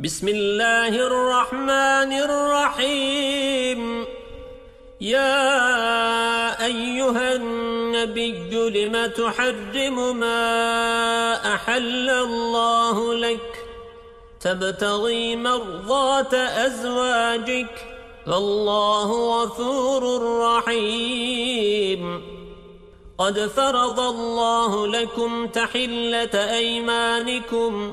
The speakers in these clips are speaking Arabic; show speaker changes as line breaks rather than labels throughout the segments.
بسم الله الرحمن الرحيم. يا أيها النبي لم تحرم ما أحل الله لك؟ تبتغي مرضات أزواجك. فالله غفور رحيم. قد فرض الله لكم تحلة أيمانكم.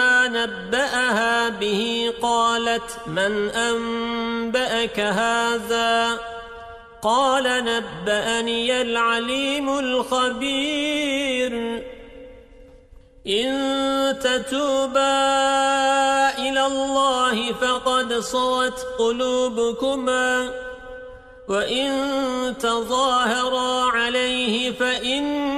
نبأها به قالت من أنبأك هذا قال نبأني العليم الخبير إن تتوبا إلى الله فقد صوت قلوبكما وإن تظاهرا عليه فإن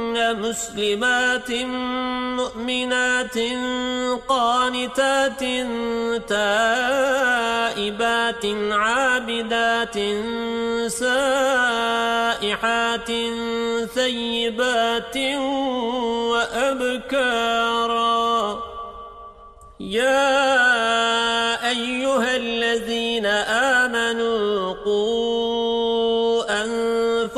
مسلمات مؤمنات قانتات تائبات عابدات سائحات ثيبات وأبكارا. يا أيها الذين آمنوا قوا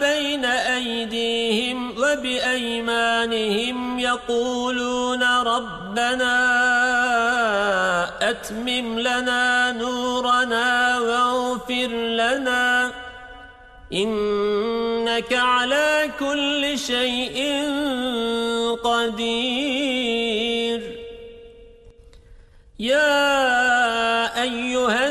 بين أيديهم وبأيمانهم يقولون ربنا أتمم لنا نورنا واغفر لنا إنك على كل شيء قدير. يا أيها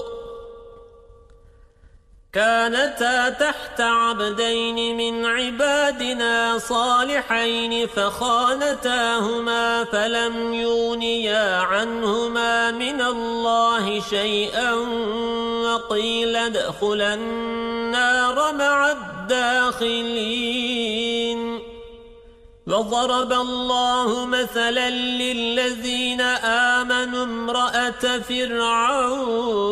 كانتا تحت عبدين من عبادنا صالحين فخانتاهما فلم يونيا عنهما من الله شيئا وقيل ادخلا النار مع الداخلين. وضرب الله مثلا للذين آمنوا امرأة فرعون.